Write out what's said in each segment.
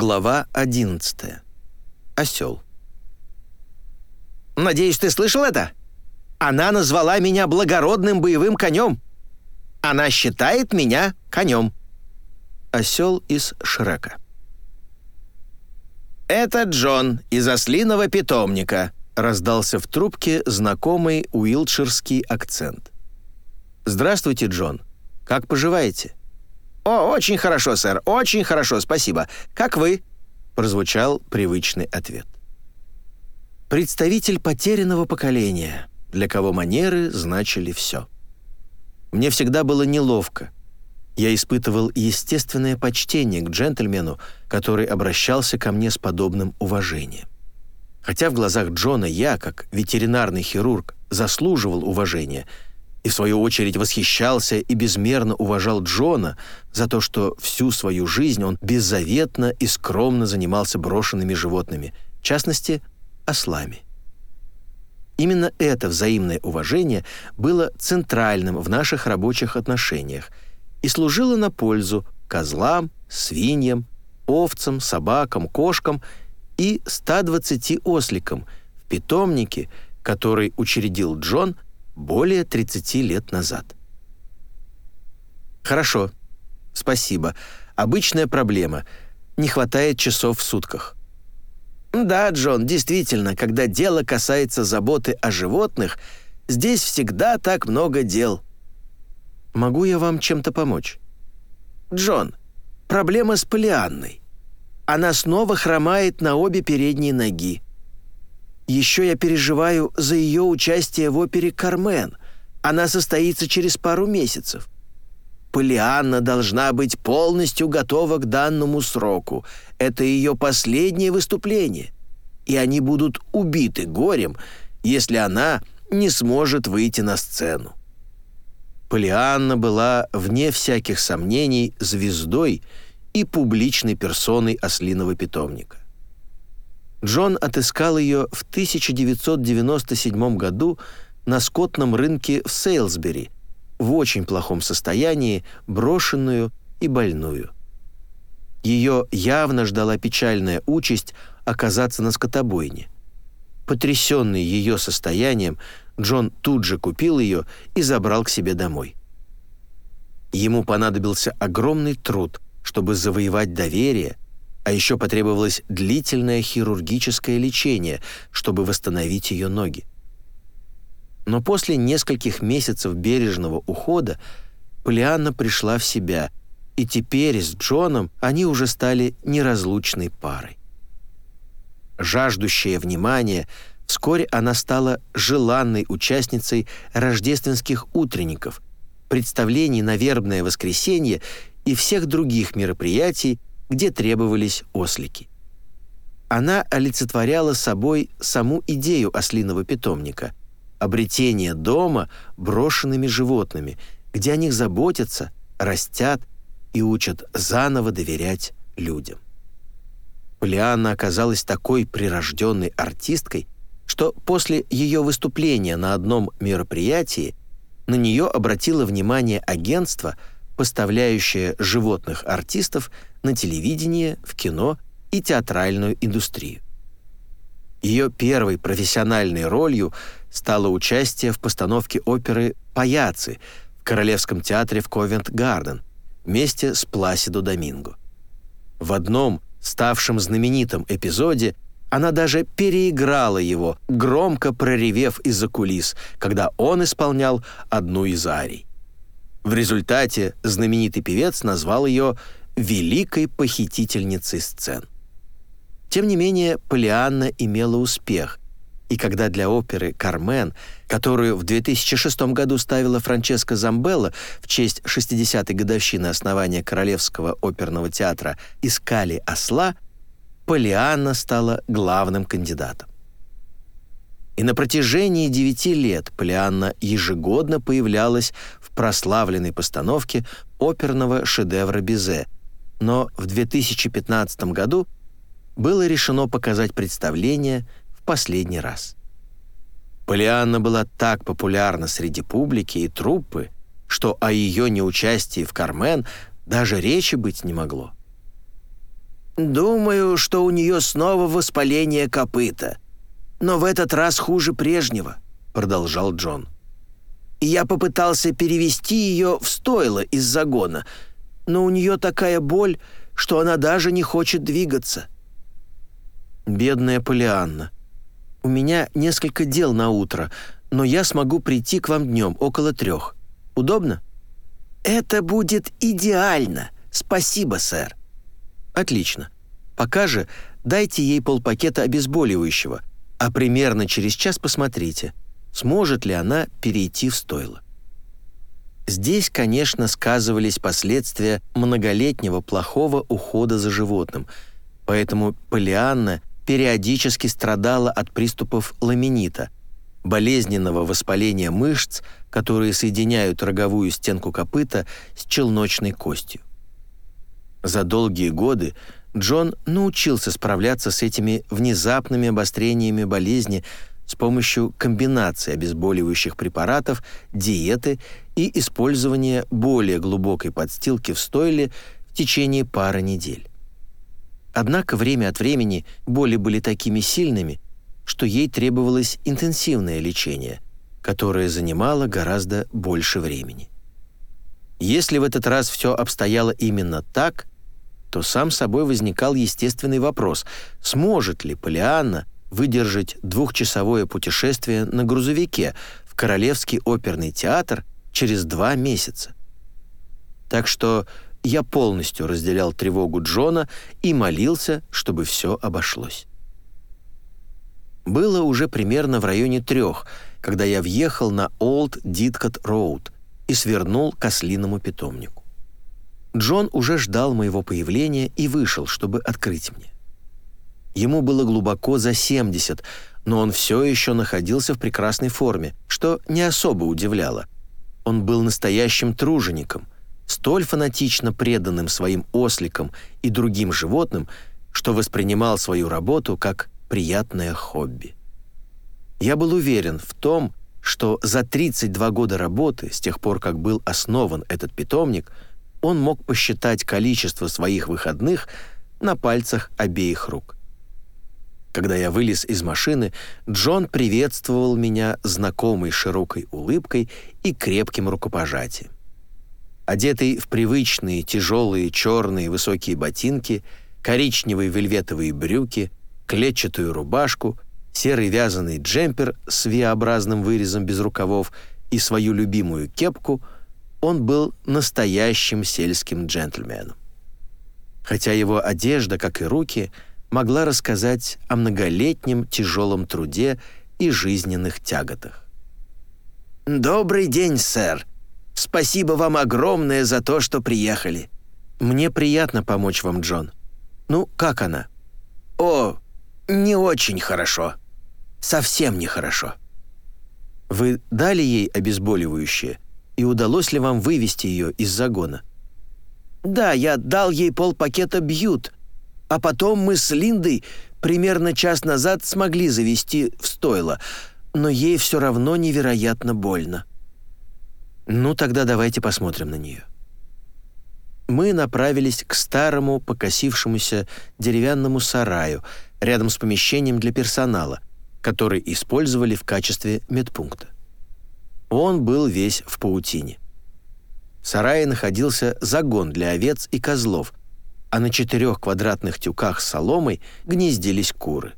Глава 11. Осел. «Надеюсь, ты слышал это? Она назвала меня благородным боевым конем. Она считает меня конем». Осел из Шрека. «Это Джон из ослиного питомника», — раздался в трубке знакомый уилтширский акцент. «Здравствуйте, Джон. Как поживаете?» «О, очень хорошо, сэр, очень хорошо, спасибо. Как вы?» прозвучал привычный ответ. Представитель потерянного поколения, для кого манеры значили все. Мне всегда было неловко. Я испытывал естественное почтение к джентльмену, который обращался ко мне с подобным уважением. Хотя в глазах Джона я, как ветеринарный хирург, заслуживал уважения – и в свою очередь восхищался и безмерно уважал Джона за то, что всю свою жизнь он беззаветно и скромно занимался брошенными животными, в частности, ослами. Именно это взаимное уважение было центральным в наших рабочих отношениях и служило на пользу козлам, свиньям, овцам, собакам, кошкам и 120 осликам в питомнике, который учредил Джон – более 30 лет назад. Хорошо. Спасибо. Обычная проблема. Не хватает часов в сутках. Да, Джон, действительно, когда дело касается заботы о животных, здесь всегда так много дел. Могу я вам чем-то помочь? Джон, проблема с Полианной. Она снова хромает на обе передние ноги. Еще я переживаю за ее участие в опере «Кармен». Она состоится через пару месяцев. Полианна должна быть полностью готова к данному сроку. Это ее последнее выступление. И они будут убиты горем, если она не сможет выйти на сцену. Полианна была, вне всяких сомнений, звездой и публичной персоной ослиного питомника. Джон отыскал ее в 1997 году на скотном рынке в Сейлсбери, в очень плохом состоянии, брошенную и больную. Ее явно ждала печальная участь оказаться на скотобойне. Потрясенный ее состоянием, Джон тут же купил ее и забрал к себе домой. Ему понадобился огромный труд, чтобы завоевать доверие – а еще потребовалось длительное хирургическое лечение, чтобы восстановить ее ноги. Но после нескольких месяцев бережного ухода Полианна пришла в себя, и теперь с Джоном они уже стали неразлучной парой. Жаждущая внимания, вскоре она стала желанной участницей рождественских утренников, представлений на вербное воскресенье и всех других мероприятий, где требовались ослики. Она олицетворяла собой саму идею ослиного питомника — обретение дома брошенными животными, где о них заботятся, растят и учат заново доверять людям. Полианна оказалась такой прирожденной артисткой, что после ее выступления на одном мероприятии на нее обратило внимание агентство, поставляющее животных артистов на телевидение, в кино и театральную индустрию. Ее первой профессиональной ролью стало участие в постановке оперы «Паяцы» в Королевском театре в Ковент-Гарден вместе с Пласидо Доминго. В одном, ставшем знаменитом эпизоде, она даже переиграла его, громко проревев из-за кулис, когда он исполнял одну из арий. В результате знаменитый певец назвал ее великой похитительницей сцен. Тем не менее, Полианна имела успех, и когда для оперы «Кармен», которую в 2006 году ставила Франческа Замбелла в честь 60-й годовщины основания Королевского оперного театра «Искали осла», Полианна стала главным кандидатом. И на протяжении девяти лет Полианна ежегодно появлялась прославленной постановке оперного шедевра Бизе – но в 2015 году было решено показать представление в последний раз. Полианна была так популярна среди публики и труппы, что о ее неучастии в «Кармен» даже речи быть не могло. «Думаю, что у нее снова воспаление копыта. Но в этот раз хуже прежнего», — продолжал Джон. «Я попытался перевести ее в стойло из загона, но у нее такая боль, что она даже не хочет двигаться». «Бедная Полианна. У меня несколько дел на утро, но я смогу прийти к вам днем, около трех. Удобно?» «Это будет идеально. Спасибо, сэр». «Отлично. Пока же дайте ей полпакета обезболивающего, а примерно через час посмотрите, сможет ли она перейти в стойло». Здесь, конечно, сказывались последствия многолетнего плохого ухода за животным, поэтому Полианна периодически страдала от приступов ламинита, болезненного воспаления мышц, которые соединяют роговую стенку копыта с челночной костью. За долгие годы Джон научился справляться с этими внезапными обострениями болезни с помощью комбинации обезболивающих препаратов, диеты и использования более глубокой подстилки в стойле в течение пары недель. Однако время от времени боли были такими сильными, что ей требовалось интенсивное лечение, которое занимало гораздо больше времени. Если в этот раз все обстояло именно так, то сам собой возникал естественный вопрос, сможет ли Полианна выдержать двухчасовое путешествие на грузовике в Королевский оперный театр через два месяца. Так что я полностью разделял тревогу Джона и молился, чтобы все обошлось. Было уже примерно в районе трех, когда я въехал на Олд Диткот Роуд и свернул к ослиному питомнику. Джон уже ждал моего появления и вышел, чтобы открыть мне. Ему было глубоко за 70, но он все еще находился в прекрасной форме, что не особо удивляло. Он был настоящим тружеником, столь фанатично преданным своим осликам и другим животным, что воспринимал свою работу как приятное хобби. Я был уверен в том, что за 32 года работы, с тех пор, как был основан этот питомник, он мог посчитать количество своих выходных на пальцах обеих рук. Когда я вылез из машины, Джон приветствовал меня знакомой широкой улыбкой и крепким рукопожатием. Одетый в привычные тяжелые черные высокие ботинки, коричневые вельветовые брюки, клетчатую рубашку, серый вязаный джемпер с V-образным вырезом без рукавов и свою любимую кепку, он был настоящим сельским джентльменом. Хотя его одежда, как и руки, могла рассказать о многолетнем тяжелом труде и жизненных тяготах. «Добрый день, сэр. Спасибо вам огромное за то, что приехали». «Мне приятно помочь вам, Джон. Ну, как она?» «О, не очень хорошо. Совсем нехорошо». «Вы дали ей обезболивающее, и удалось ли вам вывести ее из загона?» «Да, я дал ей полпакета бьют, а потом мы с Линдой примерно час назад смогли завести в стойло, но ей все равно невероятно больно». «Ну, тогда давайте посмотрим на нее» мы направились к старому покосившемуся деревянному сараю рядом с помещением для персонала, который использовали в качестве медпункта. Он был весь в паутине. В сарае находился загон для овец и козлов, а на четырех квадратных тюках с соломой гнездились куры.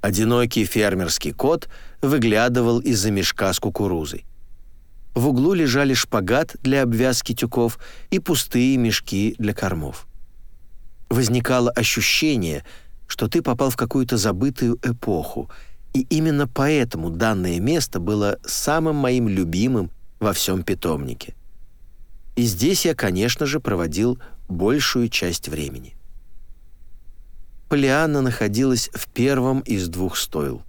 Одинокий фермерский кот выглядывал из-за мешка с кукурузой. В углу лежали шпагат для обвязки тюков и пустые мешки для кормов. Возникало ощущение, что ты попал в какую-то забытую эпоху, и именно поэтому данное место было самым моим любимым во всем питомнике. И здесь я, конечно же, проводил большую часть времени. Полианна находилась в первом из двух стойл.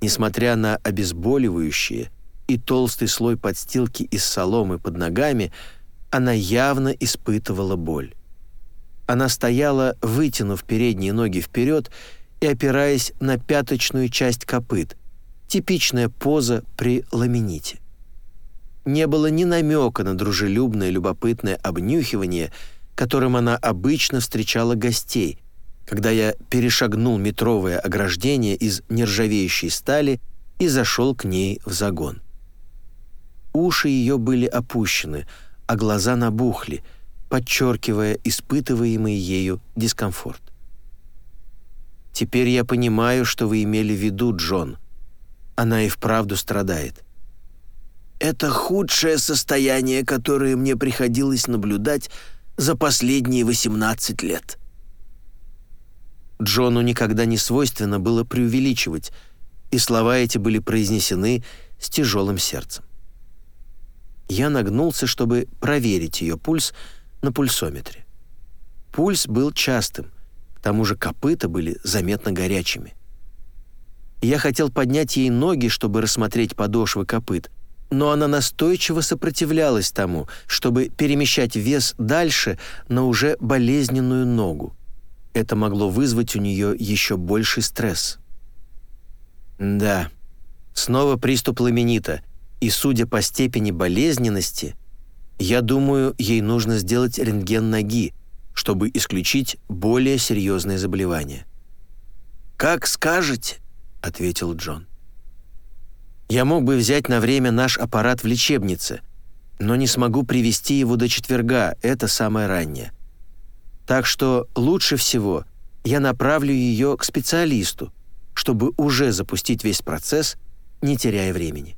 Несмотря на обезболивающие – и толстый слой подстилки из соломы под ногами, она явно испытывала боль. Она стояла, вытянув передние ноги вперед и опираясь на пяточную часть копыт, типичная поза при ламините. Не было ни намека на дружелюбное любопытное обнюхивание, которым она обычно встречала гостей, когда я перешагнул метровое ограждение из нержавеющей стали и зашел к ней в загон. Уши ее были опущены, а глаза набухли, подчеркивая испытываемый ею дискомфорт. «Теперь я понимаю, что вы имели в виду, Джон. Она и вправду страдает». «Это худшее состояние, которое мне приходилось наблюдать за последние 18 лет». Джону никогда не свойственно было преувеличивать, и слова эти были произнесены с тяжелым сердцем. Я нагнулся, чтобы проверить ее пульс на пульсометре. Пульс был частым, к тому же копыта были заметно горячими. Я хотел поднять ей ноги, чтобы рассмотреть подошвы копыт, но она настойчиво сопротивлялась тому, чтобы перемещать вес дальше на уже болезненную ногу. Это могло вызвать у нее еще больший стресс. Да, снова приступ ламинита, и, судя по степени болезненности, я думаю, ей нужно сделать рентген ноги, чтобы исключить более серьезные заболевания. «Как скажете», — ответил Джон. «Я мог бы взять на время наш аппарат в лечебнице, но не смогу привести его до четверга, это самое раннее. Так что лучше всего я направлю ее к специалисту, чтобы уже запустить весь процесс, не теряя времени.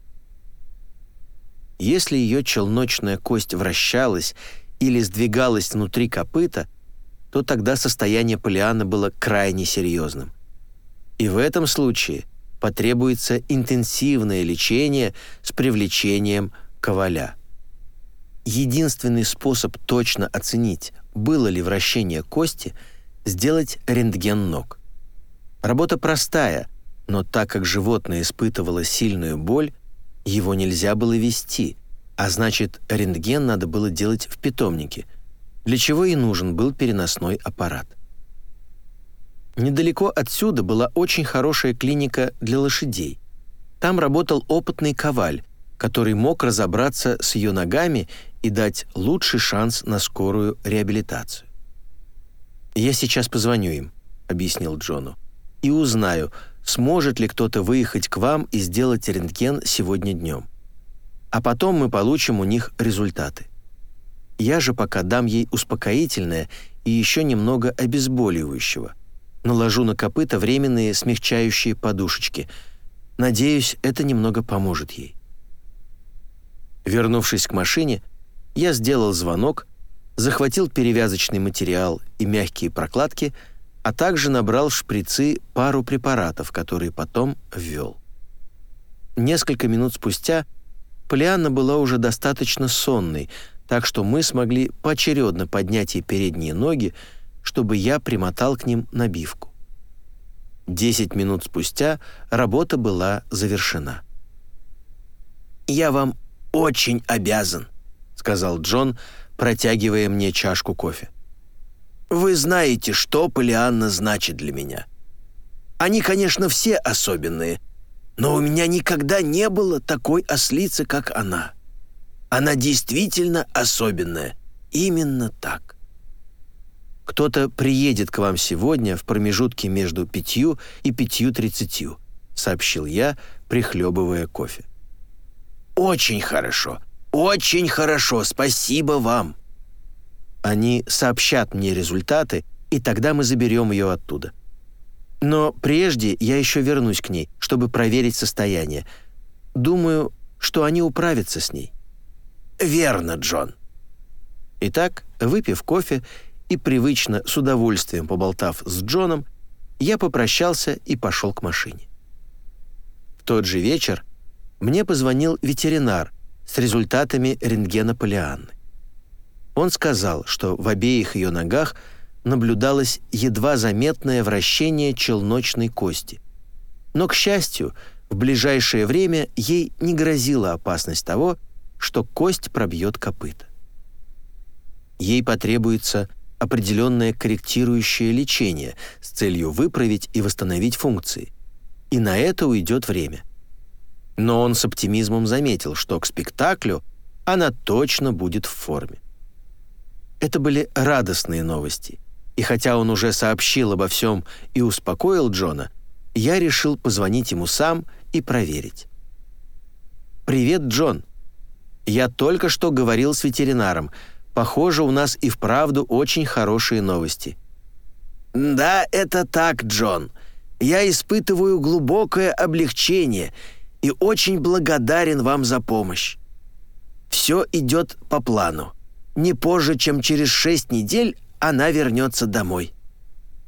Если ее челночная кость вращалась или сдвигалась внутри копыта, то тогда состояние Полианы было крайне серьезным. И в этом случае потребуется интенсивное лечение с привлечением коваля. Единственный способ точно оценить, было ли вращение кости, сделать рентген ног. Работа простая, но так как животное испытывало сильную боль, его нельзя было вести, а значит, рентген надо было делать в питомнике, для чего и нужен был переносной аппарат. Недалеко отсюда была очень хорошая клиника для лошадей. Там работал опытный коваль, который мог разобраться с ее ногами и дать лучший шанс на скорую реабилитацию. «Я сейчас позвоню им», — объяснил Джону, «и узнаю, сможет ли кто-то выехать к вам и сделать рентген сегодня днем. А потом мы получим у них результаты. Я же пока дам ей успокоительное и еще немного обезболивающего. Наложу на копыта временные смягчающие подушечки. Надеюсь, это немного поможет ей». Вернувшись к машине, я сделал звонок, захватил перевязочный материал и мягкие прокладки, а также набрал в шприцы пару препаратов, которые потом ввел. Несколько минут спустя Полианна была уже достаточно сонной, так что мы смогли поочередно поднять ей передние ноги, чтобы я примотал к ним набивку. Десять минут спустя работа была завершена. «Я вам очень обязан», — сказал Джон, протягивая мне чашку кофе. «Вы знаете, что Полианна значит для меня. Они, конечно, все особенные, но у меня никогда не было такой ослицы, как она. Она действительно особенная. Именно так». «Кто-то приедет к вам сегодня в промежутке между пятью и пятью тридцатью», — сообщил я, прихлебывая кофе. «Очень хорошо. «Очень хорошо, спасибо вам». Они сообщат мне результаты, и тогда мы заберем ее оттуда. Но прежде я еще вернусь к ней, чтобы проверить состояние. Думаю, что они управятся с ней. «Верно, Джон». Итак, выпив кофе и привычно с удовольствием поболтав с Джоном, я попрощался и пошел к машине. В тот же вечер мне позвонил ветеринар, с результатами рентгена Полианны. Он сказал, что в обеих ее ногах наблюдалось едва заметное вращение челночной кости. Но, к счастью, в ближайшее время ей не грозила опасность того, что кость пробьет копыта. Ей потребуется определенное корректирующее лечение с целью выправить и восстановить функции. И на это уйдет время – но он с оптимизмом заметил, что к спектаклю она точно будет в форме. Это были радостные новости. И хотя он уже сообщил обо всем и успокоил Джона, я решил позвонить ему сам и проверить. «Привет, Джон. Я только что говорил с ветеринаром. Похоже, у нас и вправду очень хорошие новости». «Да, это так, Джон. Я испытываю глубокое облегчение и очень благодарен вам за помощь. Все идет по плану. Не позже, чем через шесть недель она вернется домой».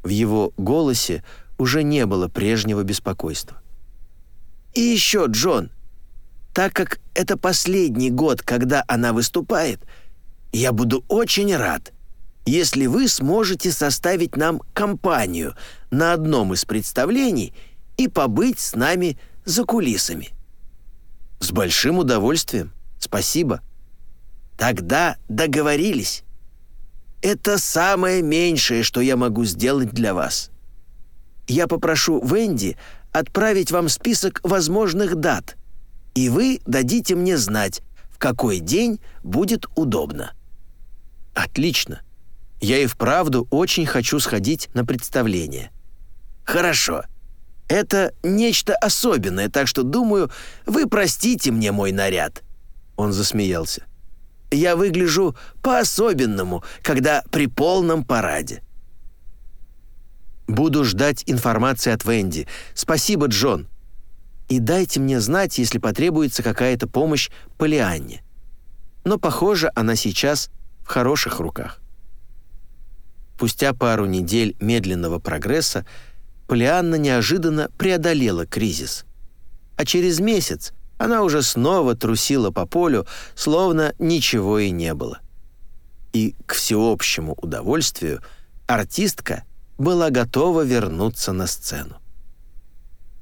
В его голосе уже не было прежнего беспокойства. «И еще, Джон, так как это последний год, когда она выступает, я буду очень рад, если вы сможете составить нам компанию на одном из представлений и побыть с нами за кулисами». «С большим удовольствием. Спасибо». «Тогда договорились. Это самое меньшее, что я могу сделать для вас. Я попрошу Венди отправить вам список возможных дат, и вы дадите мне знать, в какой день будет удобно». «Отлично. Я и вправду очень хочу сходить на представление». «Хорошо. Это нечто особенное, так что, думаю, вы простите мне мой наряд». Он засмеялся. «Я выгляжу по-особенному, когда при полном параде». «Буду ждать информации от Венди. Спасибо, Джон», и дайте мне знать, если потребуется какая-то помощь Полианне. Но, похоже, она сейчас в хороших руках. Спустя пару недель медленного прогресса Полианна неожиданно преодолела кризис. А через месяц она уже снова трусила по полю, словно ничего и не было. И, к всеобщему удовольствию, артистка была готова вернуться на сцену.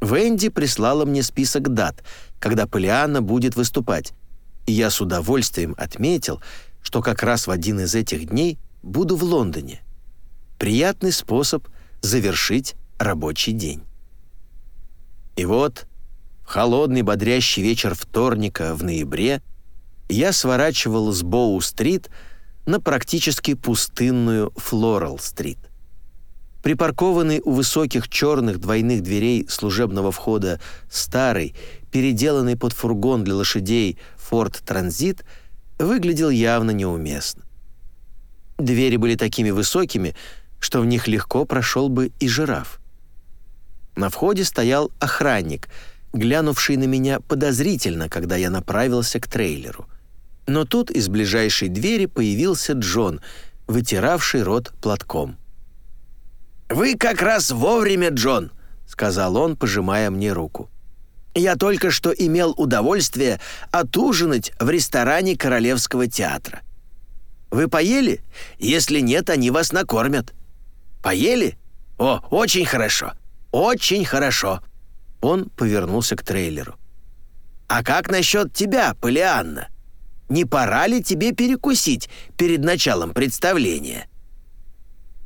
Венди прислала мне список дат, когда Полианна будет выступать, и я с удовольствием отметил, что как раз в один из этих дней буду в Лондоне. Приятный способ завершить рабочий день. И вот, в холодный бодрящий вечер вторника в ноябре я сворачивал с Боу-стрит на практически пустынную Флорал-стрит. Припаркованный у высоких черных двойных дверей служебного входа старый, переделанный под фургон для лошадей Ford Transit, выглядел явно неуместно. Двери были такими высокими, что в них легко прошел бы и жираф. На входе стоял охранник, глянувший на меня подозрительно, когда я направился к трейлеру. Но тут из ближайшей двери появился Джон, вытиравший рот платком. «Вы как раз вовремя, Джон», — сказал он, пожимая мне руку. «Я только что имел удовольствие отужинать в ресторане Королевского театра. Вы поели? Если нет, они вас накормят. Поели? О, очень хорошо, очень хорошо». Он повернулся к трейлеру. «А как насчет тебя, Полианна? Не пора ли тебе перекусить перед началом представления?»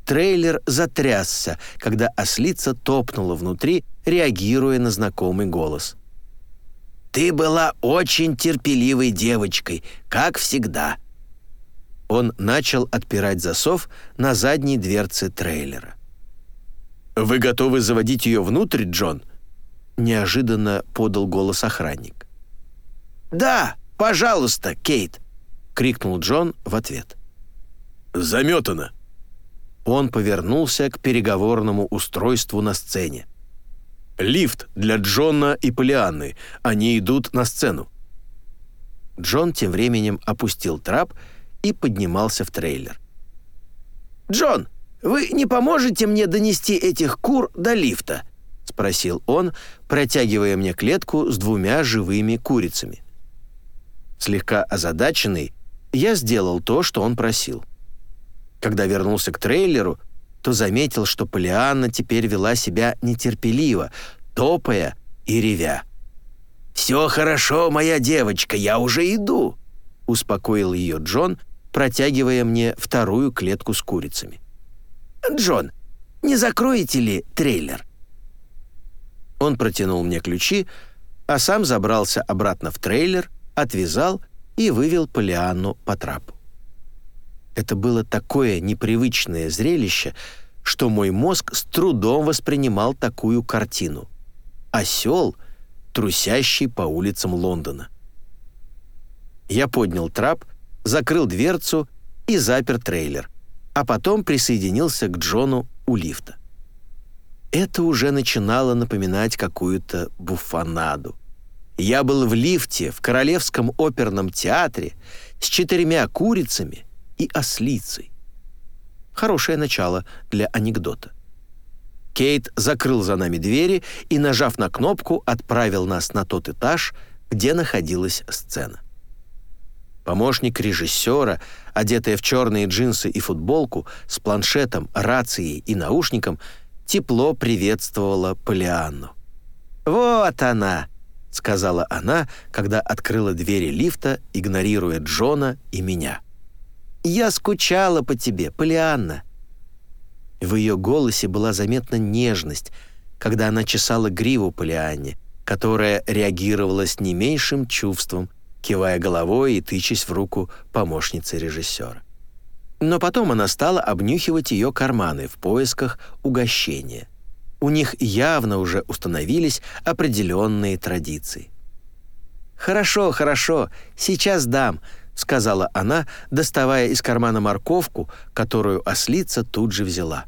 Трейлер затрясся, когда ослица топнула внутри, реагируя на знакомый голос. «Ты была очень терпеливой девочкой, как всегда». Он начал отпирать засов на задней дверце трейлера. «Вы готовы заводить ее внутрь, Джон?» Неожиданно подал голос охранник. «Да, пожалуйста, Кейт!» — крикнул Джон в ответ. «Заметано!» Он повернулся к переговорному устройству на сцене. «Лифт для Джона и Полианны. Они идут на сцену». Джон тем временем опустил трап и поднимался в трейлер. «Джон, вы не поможете мне донести этих кур до лифта?» — спросил он, протягивая мне клетку с двумя живыми курицами. Слегка озадаченный, я сделал то, что он просил. Когда вернулся к трейлеру, то заметил, что Полианна теперь вела себя нетерпеливо, топая и ревя. «Все хорошо, моя девочка, я уже иду», — успокоил ее Джон, протягивая мне вторую клетку с курицами. «Джон, не закроете ли трейлер?» Он протянул мне ключи, а сам забрался обратно в трейлер, отвязал и вывел Полианну по трапу. Это было такое непривычное зрелище, что мой мозг с трудом воспринимал такую картину. Осел, трусящий по улицам Лондона. Я поднял трап, закрыл дверцу и запер трейлер, а потом присоединился к Джону у лифта. Это уже начинало напоминать какую-то буфанаду. Я был в лифте в Королевском оперном театре с четырьмя курицами и ослицей. Хорошее начало для анекдота. Кейт закрыл за нами двери и, нажав на кнопку, отправил нас на тот этаж, где находилась сцена. Помощник режиссера, одетая в черные джинсы и футболку, с планшетом, рацией и наушником, тепло приветствовала Полианну. «Вот она!» — сказала она, когда открыла двери лифта, игнорируя Джона и меня. «Я скучала по тебе, Полианна». В ее голосе была заметна нежность, когда она чесала гриву Полианне, которая реагировала с не меньшим чувством, кивая головой и тычась в руку помощницы режиссера. Но потом она стала обнюхивать ее карманы в поисках угощения — у них явно уже установились определенные традиции. «Хорошо, хорошо, сейчас дам», — сказала она, доставая из кармана морковку, которую ослица тут же взяла.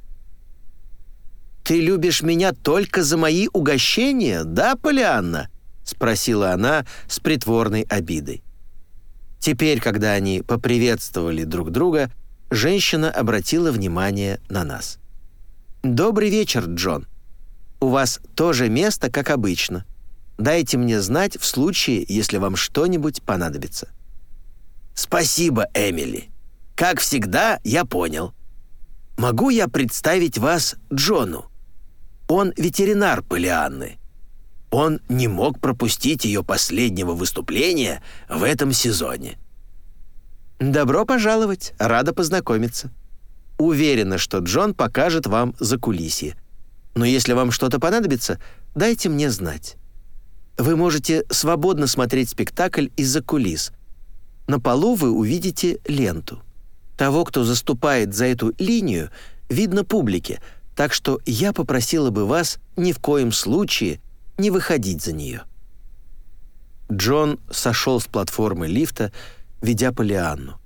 «Ты любишь меня только за мои угощения, да, Полианна?» — спросила она с притворной обидой. Теперь, когда они поприветствовали друг друга, женщина обратила внимание на нас. «Добрый вечер, Джон. У вас тоже место, как обычно. Дайте мне знать в случае, если вам что-нибудь понадобится». «Спасибо, Эмили. Как всегда, я понял. Могу я представить вас Джону? Он ветеринар Полианны. Он не мог пропустить ее последнего выступления в этом сезоне». «Добро пожаловать, рада познакомиться. Уверена, что Джон покажет вам закулисье. Но если вам что-то понадобится, дайте мне знать. Вы можете свободно смотреть спектакль из-за кулис. На полу вы увидите ленту. Того, кто заступает за эту линию, видно публике, так что я попросила бы вас ни в коем случае не выходить за нее». Джон сошел с платформы лифта, ведя Полианну.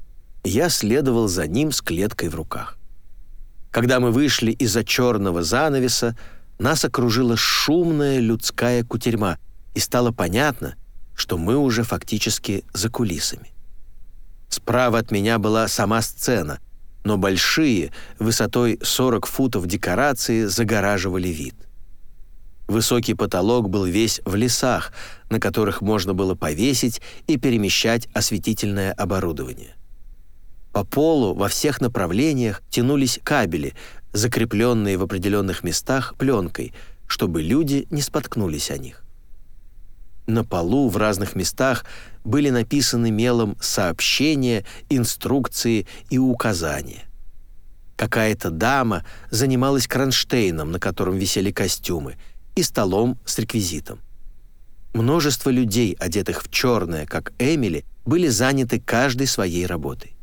Я следовал за ним с клеткой в руках. Когда мы вышли из-за черного занавеса, нас окружила шумная людская кутерьма, и стало понятно, что мы уже фактически за кулисами. Справа от меня была сама сцена, но большие, высотой 40 футов декорации загораживали вид. Высокий потолок был весь в лесах, на которых можно было повесить и перемещать осветительное оборудование. По полу во всех направлениях тянулись кабели, закрепленные в определенных местах пленкой, чтобы люди не споткнулись о них. На полу в разных местах были написаны мелом сообщения, инструкции и указания. Какая-то дама занималась кронштейном, на котором висели костюмы, и столом с реквизитом. Множество людей, одетых в черное, как Эмили, были заняты каждой своей работой.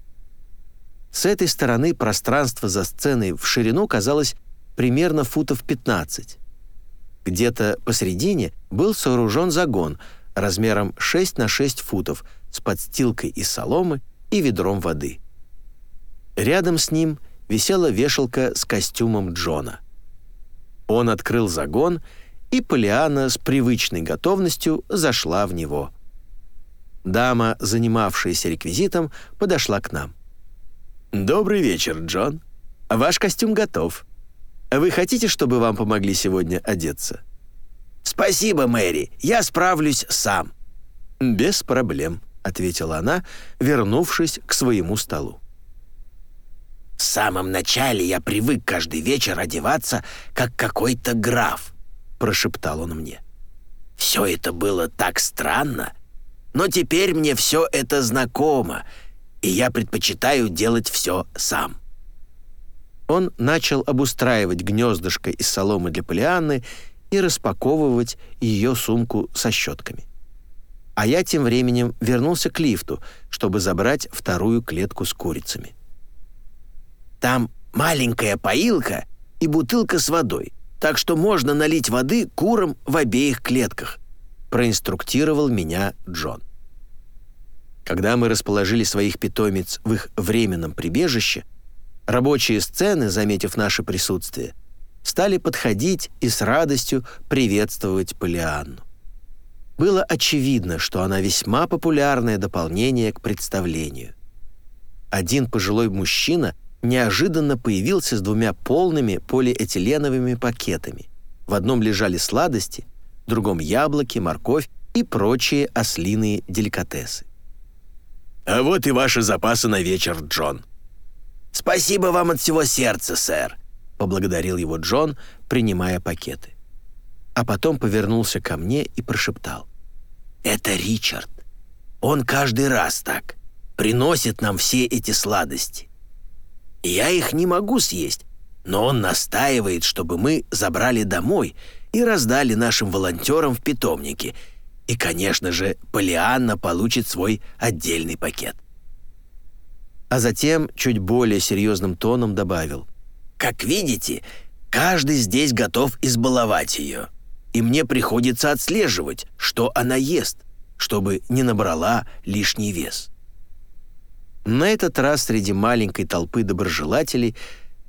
С этой стороны пространство за сценой в ширину казалось примерно футов 15. Где-то посередине был сооружен загон размером 6 на 6 футов с подстилкой из соломы и ведром воды. Рядом с ним висела вешалка с костюмом Джона. Он открыл загон, и Полиана с привычной готовностью зашла в него. Дама, занимавшаяся реквизитом, подошла к нам. «Добрый вечер, Джон. Ваш костюм готов. Вы хотите, чтобы вам помогли сегодня одеться?» «Спасибо, Мэри. Я справлюсь сам». «Без проблем», — ответила она, вернувшись к своему столу. «В самом начале я привык каждый вечер одеваться, как какой-то граф», — прошептал он мне. «Все это было так странно, но теперь мне все это знакомо, и я предпочитаю делать все сам». Он начал обустраивать гнездышко из соломы для Полианны и распаковывать ее сумку со щетками. А я тем временем вернулся к лифту, чтобы забрать вторую клетку с курицами. Там маленькая поилка и бутылка с водой, так что можно налить воды курам в обеих клетках», проинструктировал меня Джон. Когда мы расположили своих питомец в их временном прибежище, рабочие сцены, заметив наше присутствие, стали подходить и с радостью приветствовать Полианну. Было очевидно, что она весьма популярное дополнение к представлению. Один пожилой мужчина неожиданно появился с двумя полными полиэтиленовыми пакетами. В одном лежали сладости, в другом яблоки, морковь и прочие ослиные деликатесы. «А вот и ваши запасы на вечер, Джон». «Спасибо вам от всего сердца, сэр», — поблагодарил его Джон, принимая пакеты. А потом повернулся ко мне и прошептал. «Это Ричард. Он каждый раз так. Приносит нам все эти сладости. Я их не могу съесть, но он настаивает, чтобы мы забрали домой и раздали нашим волонтерам в питомнике — и, конечно же, Полианна получит свой отдельный пакет. А затем чуть более серьезным тоном добавил. «Как видите, каждый здесь готов избаловать ее, и мне приходится отслеживать, что она ест, чтобы не набрала лишний вес». На этот раз среди маленькой толпы доброжелателей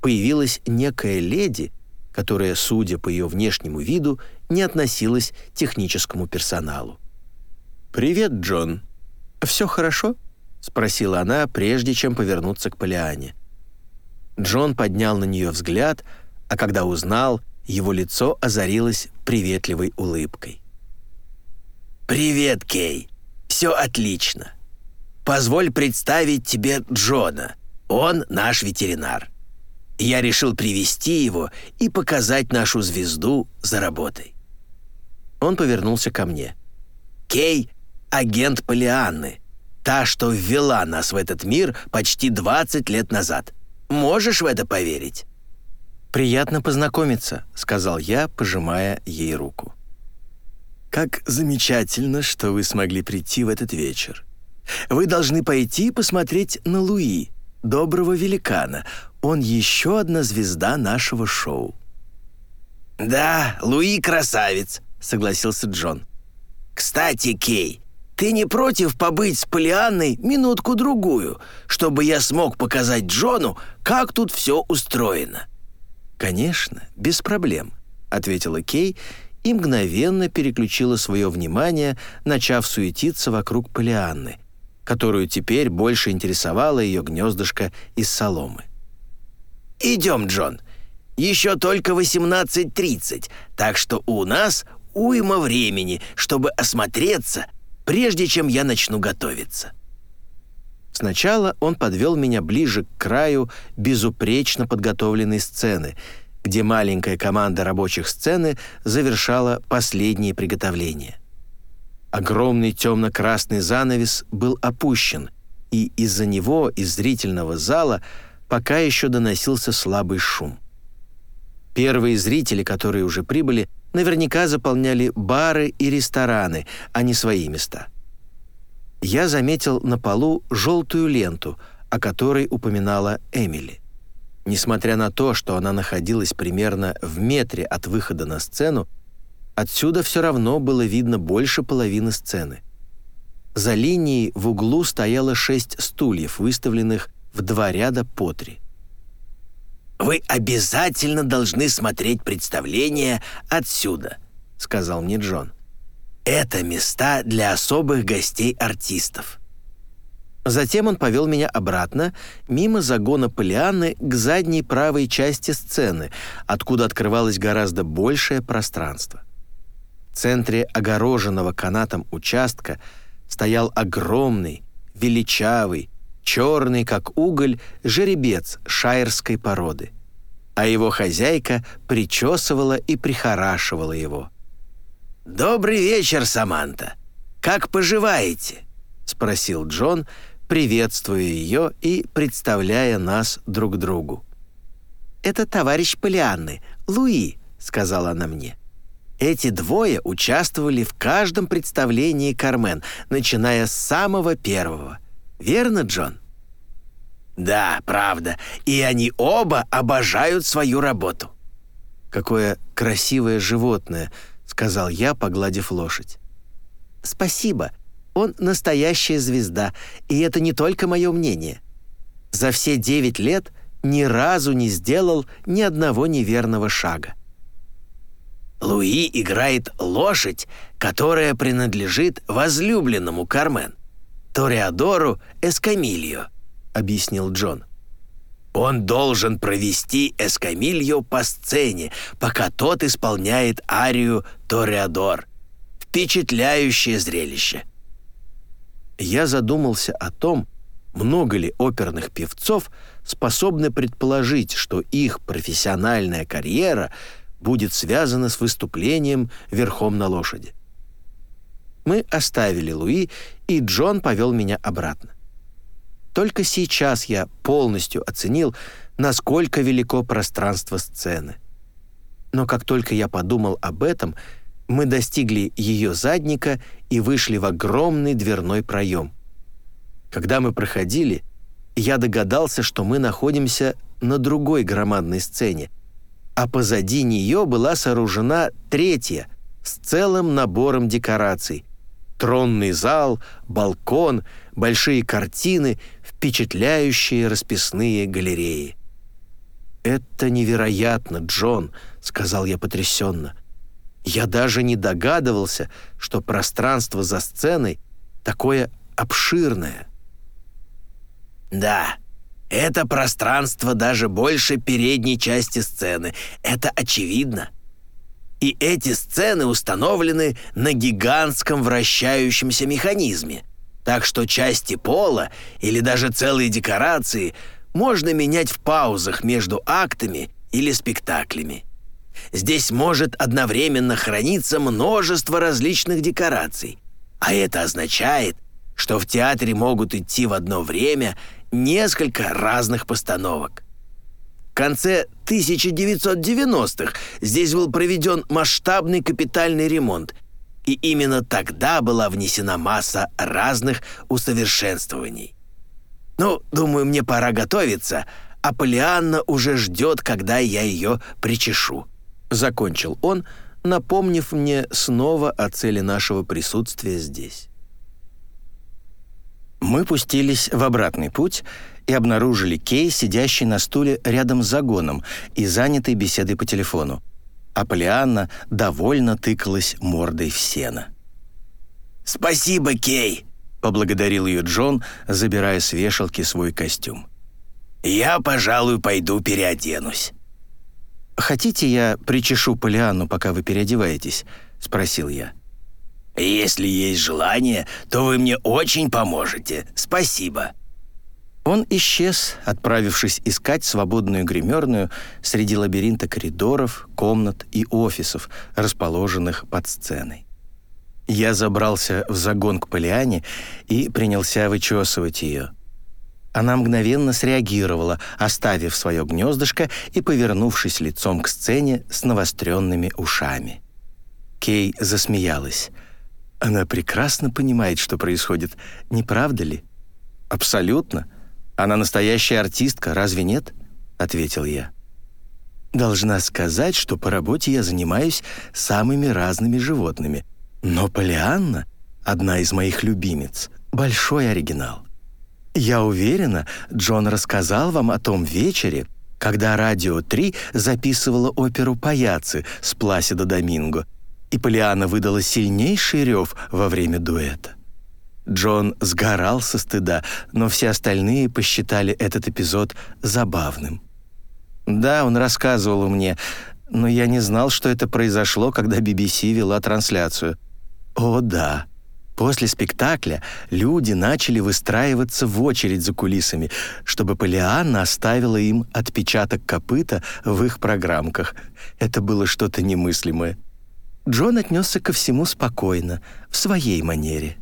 появилась некая леди, которая, судя по ее внешнему виду, не относилась к техническому персоналу. «Привет, Джон. Все хорошо?» — спросила она, прежде чем повернуться к Полиане. Джон поднял на нее взгляд, а когда узнал, его лицо озарилось приветливой улыбкой. «Привет, Кей. Все отлично. Позволь представить тебе Джона. Он наш ветеринар. Я решил привести его и показать нашу звезду за работой. Он повернулся ко мне. «Кей — агент Полианны, та, что ввела нас в этот мир почти 20 лет назад. Можешь в это поверить?» «Приятно познакомиться», — сказал я, пожимая ей руку. «Как замечательно, что вы смогли прийти в этот вечер. Вы должны пойти посмотреть на Луи, доброго великана. Он еще одна звезда нашего шоу». «Да, Луи красавец», — согласился Джон. «Кстати, Кей, ты не против побыть с Полианной минутку-другую, чтобы я смог показать Джону, как тут все устроено?» «Конечно, без проблем», — ответила Кей и мгновенно переключила свое внимание, начав суетиться вокруг Полианны, которую теперь больше интересовало ее гнездышко из соломы. «Идем, Джон. Еще только 18.30, так что у нас уйма времени, чтобы осмотреться, прежде чем я начну готовиться». Сначала он подвел меня ближе к краю безупречно подготовленной сцены, где маленькая команда рабочих сцены завершала последние приготовления. Огромный темно-красный занавес был опущен, и из-за него из зрительного зала – пока еще доносился слабый шум. Первые зрители, которые уже прибыли, наверняка заполняли бары и рестораны, а не свои места. Я заметил на полу желтую ленту, о которой упоминала Эмили. Несмотря на то, что она находилась примерно в метре от выхода на сцену, отсюда все равно было видно больше половины сцены. За линией в углу стояло шесть стульев, выставленных в два ряда по три. «Вы обязательно должны смотреть представление отсюда», — сказал мне Джон. «Это места для особых гостей артистов». Затем он повел меня обратно, мимо загона Полианны, к задней правой части сцены, откуда открывалось гораздо большее пространство. В центре огороженного канатом участка стоял огромный, величавый, черный, как уголь, жеребец шайерской породы. А его хозяйка причесывала и прихорашивала его. «Добрый вечер, Саманта! Как поживаете?» — спросил Джон, приветствуя ее и представляя нас друг другу. «Это товарищ Полианны, Луи», — сказала она мне. Эти двое участвовали в каждом представлении Кармен, начиная с самого первого. Верно, Джон?» «Да, правда. И они оба обожают свою работу». «Какое красивое животное», — сказал я, погладив лошадь. «Спасибо. Он настоящая звезда, и это не только мое мнение. За все девять лет ни разу не сделал ни одного неверного шага. Луи играет лошадь, которая принадлежит возлюбленному Кармен, Тореадору Эскамильо, объяснил Джон. Он должен провести Эскамильо по сцене, пока тот исполняет арию Тореадор. Впечатляющее зрелище. Я задумался о том, много ли оперных певцов способны предположить, что их профессиональная карьера – будет связано с выступлением верхом на лошади. Мы оставили Луи, и Джон повел меня обратно. Только сейчас я полностью оценил, насколько велико пространство сцены. Но как только я подумал об этом, мы достигли ее задника и вышли в огромный дверной проем. Когда мы проходили, я догадался, что мы находимся на другой громадной сцене — а позади нее была сооружена третья с целым набором декораций. Тронный зал, балкон, большие картины, впечатляющие расписные галереи. «Это невероятно, Джон», — сказал я потрясенно. «Я даже не догадывался, что пространство за сценой такое обширное». «Да», это пространство даже больше передней части сцены. Это очевидно. И эти сцены установлены на гигантском вращающемся механизме. Так что части пола или даже целые декорации можно менять в паузах между актами или спектаклями. Здесь может одновременно храниться множество различных декораций. А это означает, что в театре могут идти в одно время несколько разных постановок. Конце 1990-х здесь был проведен масштабный капитальный ремонт, и именно тогда была внесена масса разных усовершенствований. Ну, думаю, мне пора готовиться, а Полианна уже ждет, когда я ее причешу. Закончил он, напомнив мне снова о цели нашего присутствия здесь. Мы пустились в обратный путь и обнаружили Кей, сидящий на стуле рядом с загоном и занятый беседой по телефону. А Полианна довольно тыкалась мордой в сено. «Спасибо, Кей!» — поблагодарил ее Джон, забирая с вешалки свой костюм. «Я, пожалуй, пойду переоденусь». «Хотите, я причешу Полианну, пока вы переодеваетесь?» — спросил я. Если есть желание, то вы мне очень поможете. Спасибо». Он исчез, отправившись искать свободную гримерную среди лабиринта коридоров, комнат и офисов, расположенных под сценой. Я забрался в загон к Полиане и принялся вычесывать ее. Она мгновенно среагировала, оставив свое гнездышко и повернувшись лицом к сцене с навостренными ушами. Кей засмеялась — она прекрасно понимает, что происходит, не правда ли? Абсолютно. Она настоящая артистка, разве нет? ответил я. Должна сказать, что по работе я занимаюсь самыми разными животными, но Полианна одна из моих любимец, большой оригинал. Я уверена, Джон рассказал вам о том вечере, когда Радио 3 записывала оперу «Паяцы» с Пласидо Доминго, и Полиана выдала сильнейший рев во время дуэта. Джон сгорал со стыда, но все остальные посчитали этот эпизод забавным. Да, он рассказывал мне, но я не знал, что это произошло, когда BBC вела трансляцию. О, да. После спектакля люди начали выстраиваться в очередь за кулисами, чтобы Полианна оставила им отпечаток копыта в их программках. Это было что-то немыслимое. Джон отнесся ко всему спокойно, в своей манере.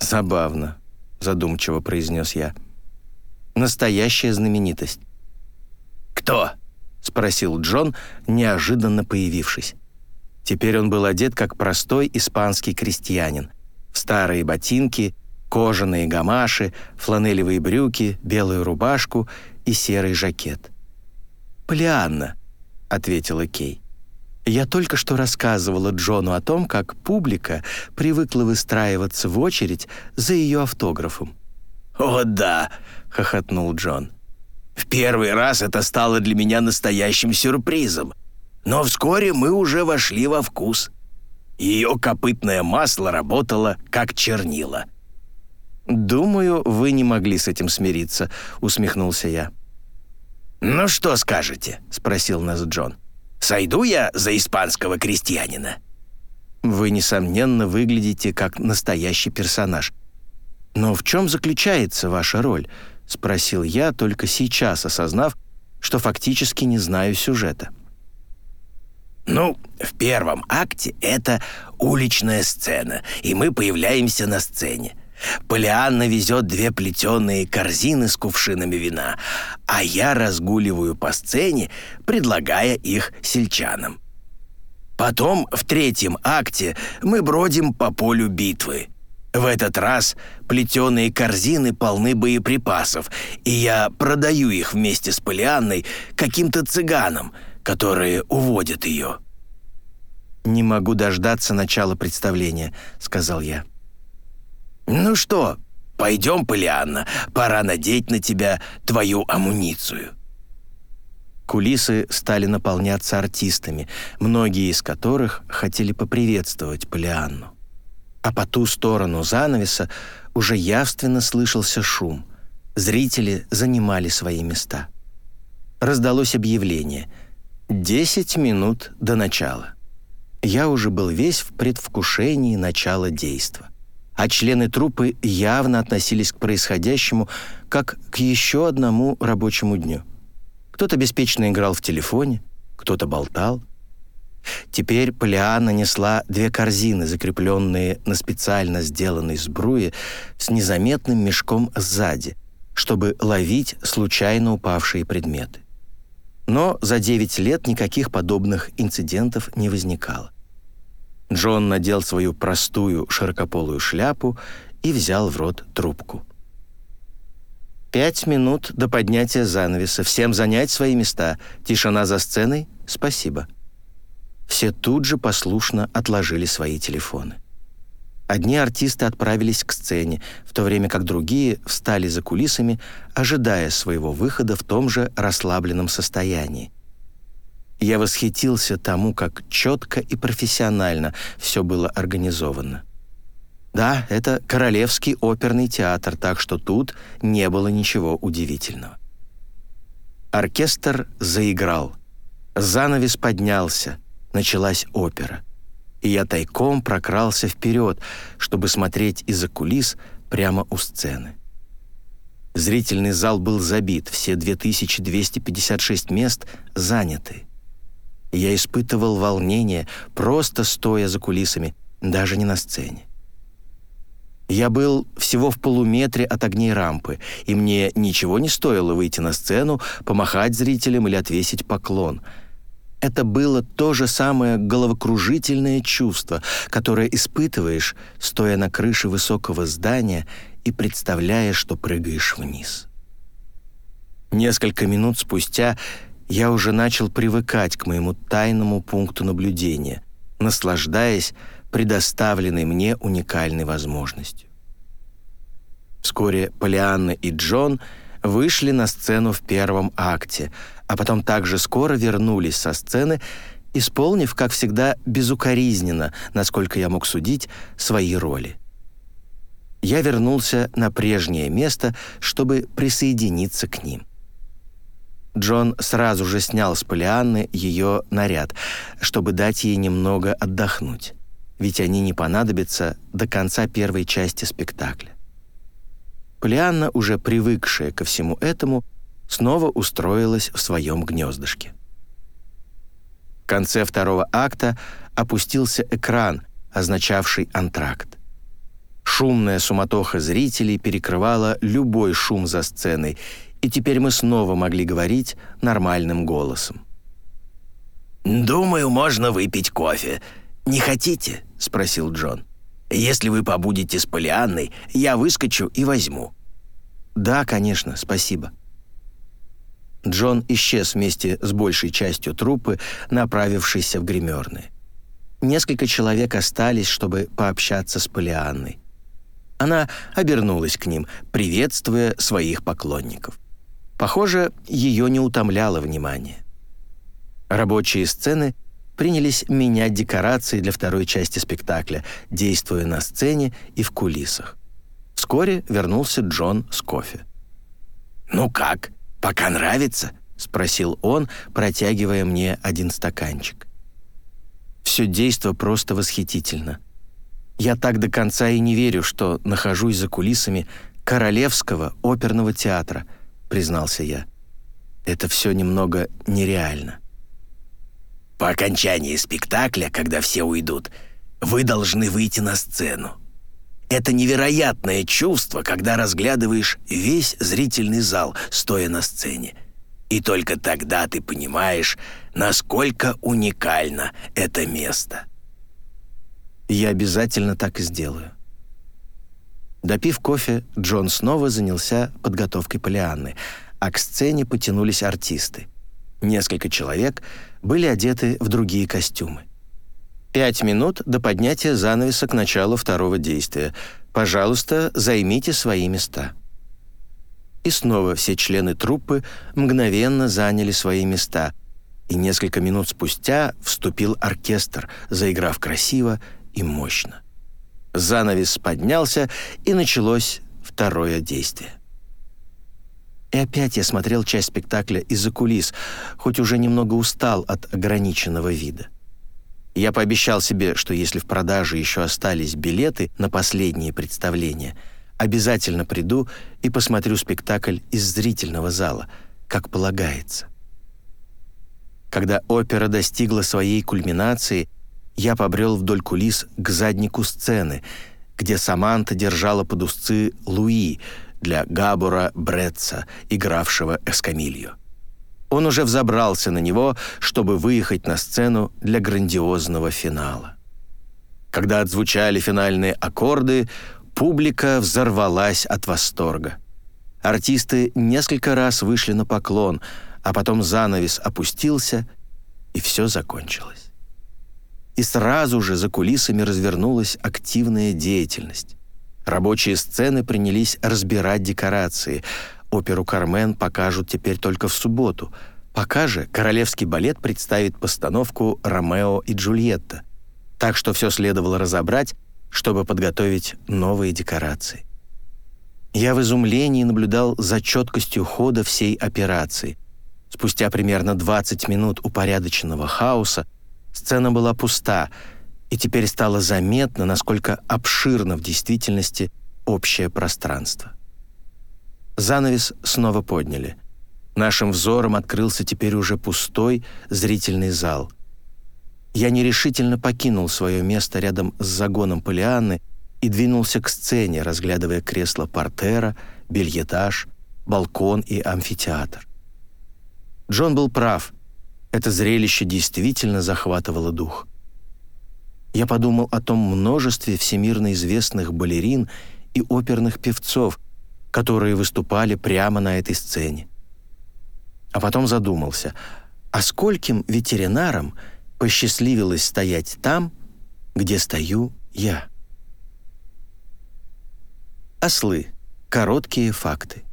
«Забавно», — задумчиво произнес я. «Настоящая знаменитость». «Кто?» — спросил Джон, неожиданно появившись. Теперь он был одет как простой испанский крестьянин, в старые ботинки, Кожаные гамаши, фланелевые брюки, белую рубашку и серый жакет. «Полианна», — ответила Кей. Я только что рассказывала Джону о том, как публика привыкла выстраиваться в очередь за ее автографом. «О, да!» — хохотнул Джон. «В первый раз это стало для меня настоящим сюрпризом. Но вскоре мы уже вошли во вкус. Ее копытное масло работало как чернила». «Думаю, вы не могли с этим смириться», — усмехнулся я. «Ну что скажете?» — спросил нас Джон. Сойду я за испанского крестьянина?» «Вы, несомненно, выглядите как настоящий персонаж. Но в чем заключается ваша роль?» — спросил я, только сейчас осознав, что фактически не знаю сюжета. «Ну, в первом акте это уличная сцена, и мы появляемся на сцене. Полианна везет две плетеные корзины с кувшинами вина, а я разгуливаю по сцене, предлагая их сельчанам. Потом, в третьем акте, мы бродим по полю битвы. В этот раз плетеные корзины полны боеприпасов, и я продаю их вместе с Полианной каким-то цыганам, которые уводят ее. «Не могу дождаться начала представления», — сказал я. «Ну что, пойдем, Полианна, пора надеть на тебя твою амуницию». Кулисы стали наполняться артистами, многие из которых хотели поприветствовать Полианну. А по ту сторону занавеса уже явственно слышался шум. Зрители занимали свои места. Раздалось объявление. «Десять минут до начала». Я уже был весь в предвкушении начала действа а члены труппы явно относились к происходящему как к еще одному рабочему дню. Кто-то беспечно играл в телефоне, кто-то болтал. Теперь Полиана несла две корзины, закрепленные на специально сделанной сбруе с незаметным мешком сзади, чтобы ловить случайно упавшие предметы. Но за 9 лет никаких подобных инцидентов не возникало. Джон надел свою простую широкополую шляпу и взял в рот трубку. «Пять минут до поднятия занавеса. Всем занять свои места. Тишина за сценой. Спасибо». Все тут же послушно отложили свои телефоны. Одни артисты отправились к сцене, в то время как другие встали за кулисами, ожидая своего выхода в том же расслабленном состоянии. Я восхитился тому, как четко и профессионально все было организовано. Да, это Королевский оперный театр, так что тут не было ничего удивительного. Оркестр заиграл. Занавес поднялся. Началась опера. И я тайком прокрался вперед, чтобы смотреть из-за кулис прямо у сцены. Зрительный зал был забит, все 2256 мест заняты. Я испытывал волнение, просто стоя за кулисами, даже не на сцене. Я был всего в полуметре от огней рампы, и мне ничего не стоило выйти на сцену, помахать зрителям или отвесить поклон. Это было то же самое головокружительное чувство, которое испытываешь, стоя на крыше высокого здания и представляя, что прыгаешь вниз. Несколько минут спустя я уже начал привыкать к моему тайному пункту наблюдения, наслаждаясь предоставленной мне уникальной возможностью. Вскоре Полианна и Джон вышли на сцену в первом акте, а потом также скоро вернулись со сцены, исполнив, как всегда, безукоризненно, насколько я мог судить, свои роли. Я вернулся на прежнее место, чтобы присоединиться к ним. Джон сразу же снял с Полианны ее наряд, чтобы дать ей немного отдохнуть, ведь они не понадобятся до конца первой части спектакля. Полианна, уже привыкшая ко всему этому, снова устроилась в своем гнездышке. В конце второго акта опустился экран, означавший антракт. Шумная суматоха зрителей перекрывала любой шум за сценой, и теперь мы снова могли говорить нормальным голосом. «Думаю, можно выпить кофе. Не хотите?» — спросил Джон. Если вы побудете с Полианной, я выскочу и возьму». «Да, конечно, спасибо». Джон исчез вместе с большей частью труппы, направившейся в гримерные. Несколько человек остались, чтобы пообщаться с Полианной. Она обернулась к ним, приветствуя своих поклонников. Похоже, ее не утомляло внимание. Рабочие сцены принялись менять декорации для второй части спектакля, действуя на сцене и в кулисах. Вскоре вернулся Джон с кофе. «Ну как, пока нравится?» — спросил он, протягивая мне один стаканчик. Все действо просто восхитительно. Я так до конца и не верю, что нахожусь за кулисами Королевского оперного театра, признался я. Это все немного нереально. По окончании спектакля, когда все уйдут, вы должны выйти на сцену. Это невероятное чувство, когда разглядываешь весь зрительный зал, стоя на сцене. И только тогда ты понимаешь, насколько уникально это место. Я обязательно так и сделаю. Допив кофе, Джон снова занялся подготовкой Полианны, а к сцене потянулись артисты. Несколько человек были одеты в другие костюмы. Пять минут до поднятия занавеса к началу второго действия. Пожалуйста, займите свои места. И снова все члены труппы мгновенно заняли свои места, и несколько минут спустя вступил оркестр, заиграв красиво и мощно. Занавес поднялся, и началось второе действие. И опять я смотрел часть спектакля из-за кулис, хоть уже немного устал от ограниченного вида. Я пообещал себе, что если в продаже еще остались билеты на последние представления, обязательно приду и посмотрю спектакль из зрительного зала, как полагается. Когда опера достигла своей кульминации, я побрел вдоль кулис к заднику сцены, где Саманта держала под узцы Луи — для Габура Бретца, игравшего Эскамилью. Он уже взобрался на него, чтобы выехать на сцену для грандиозного финала. Когда отзвучали финальные аккорды, публика взорвалась от восторга. Артисты несколько раз вышли на поклон, а потом занавес опустился, и все закончилось. И сразу же за кулисами развернулась активная деятельность. Рабочие сцены принялись разбирать декорации. Оперу «Кармен» покажут теперь только в субботу. Пока же королевский балет представит постановку «Ромео и Джульетта». Так что все следовало разобрать, чтобы подготовить новые декорации. Я в изумлении наблюдал за четкостью хода всей операции. Спустя примерно 20 минут упорядоченного хаоса сцена была пуста — и теперь стало заметно, насколько обширно в действительности общее пространство. Занавес снова подняли. Нашим взором открылся теперь уже пустой зрительный зал. Я нерешительно покинул свое место рядом с загоном Полианны и двинулся к сцене, разглядывая кресло портера, бельетаж, балкон и амфитеатр. Джон был прав. Это зрелище действительно захватывало дух я подумал о том множестве всемирно известных балерин и оперных певцов, которые выступали прямо на этой сцене. А потом задумался, а скольким ветеринарам посчастливилось стоять там, где стою я? Ослы. Короткие факты.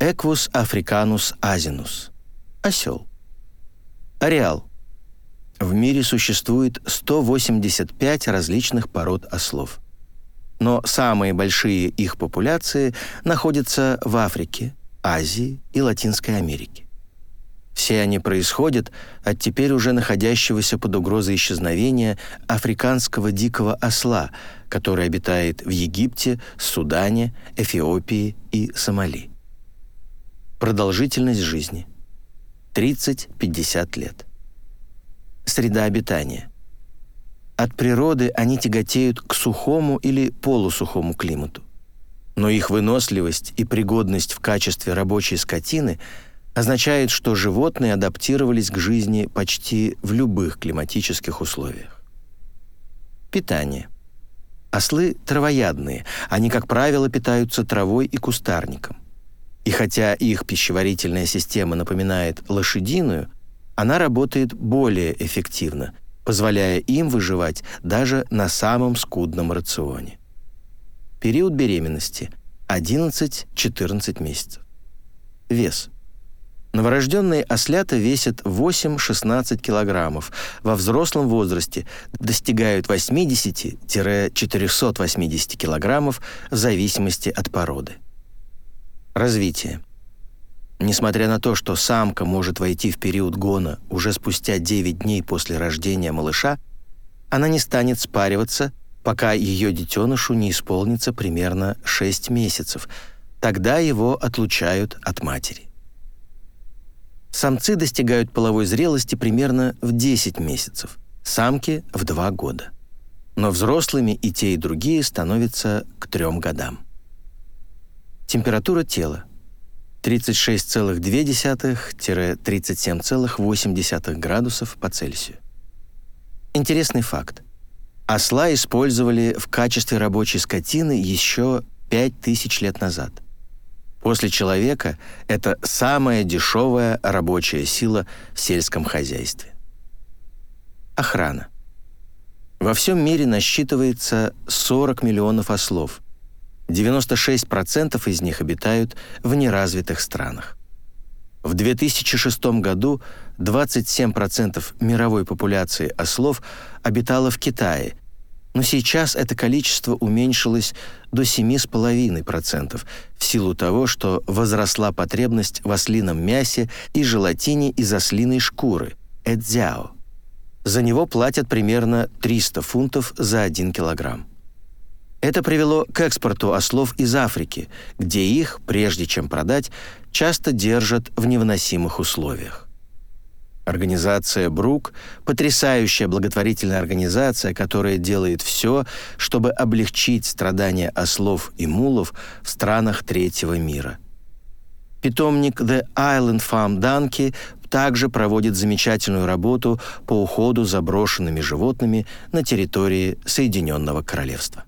Эквус африканус азинус. Осел. Ареал. В мире существует 185 различных пород ослов. Но самые большие их популяции находятся в Африке, Азии и Латинской Америке. Все они происходят от теперь уже находящегося под угрозой исчезновения африканского дикого осла, который обитает в Египте, Судане, Эфиопии и Сомали. Продолжительность жизни – 30-50 лет среда обитания. От природы они тяготеют к сухому или полусухому климату. Но их выносливость и пригодность в качестве рабочей скотины означает, что животные адаптировались к жизни почти в любых климатических условиях. Питание. Ослы травоядные, они, как правило, питаются травой и кустарником. И хотя их пищеварительная система напоминает лошадиную, она работает более эффективно, позволяя им выживать даже на самом скудном рационе. Период беременности – 11-14 месяцев. Вес. Новорожденные ослята весят 8-16 килограммов, во взрослом возрасте достигают 80-480 килограммов в зависимости от породы. Развитие. Несмотря на то, что самка может войти в период гона уже спустя 9 дней после рождения малыша, она не станет спариваться, пока ее детенышу не исполнится примерно 6 месяцев. Тогда его отлучают от матери. Самцы достигают половой зрелости примерно в 10 месяцев, самки — в 2 года. Но взрослыми и те, и другие становятся к 3 годам. Температура тела 36,2-37,8 градусов по Цельсию. Интересный факт. Осла использовали в качестве рабочей скотины еще 5000 лет назад – После человека это самая дешевая рабочая сила в сельском хозяйстве. Охрана. Во всем мире насчитывается 40 миллионов ослов. 96% из них обитают в неразвитых странах. В 2006 году 27% мировой популяции ослов обитало в Китае, но сейчас это количество уменьшилось до 7,5% в силу того, что возросла потребность в ослином мясе и желатине из ослиной шкуры – эдзяо. За него платят примерно 300 фунтов за 1 килограмм. Это привело к экспорту ослов из Африки, где их, прежде чем продать, часто держат в невыносимых условиях. Организация «Брук» — потрясающая благотворительная организация, которая делает все, чтобы облегчить страдания ослов и мулов в странах третьего мира. Питомник The Island Farm Donkey также проводит замечательную работу по уходу за брошенными животными на территории Соединенного Королевства.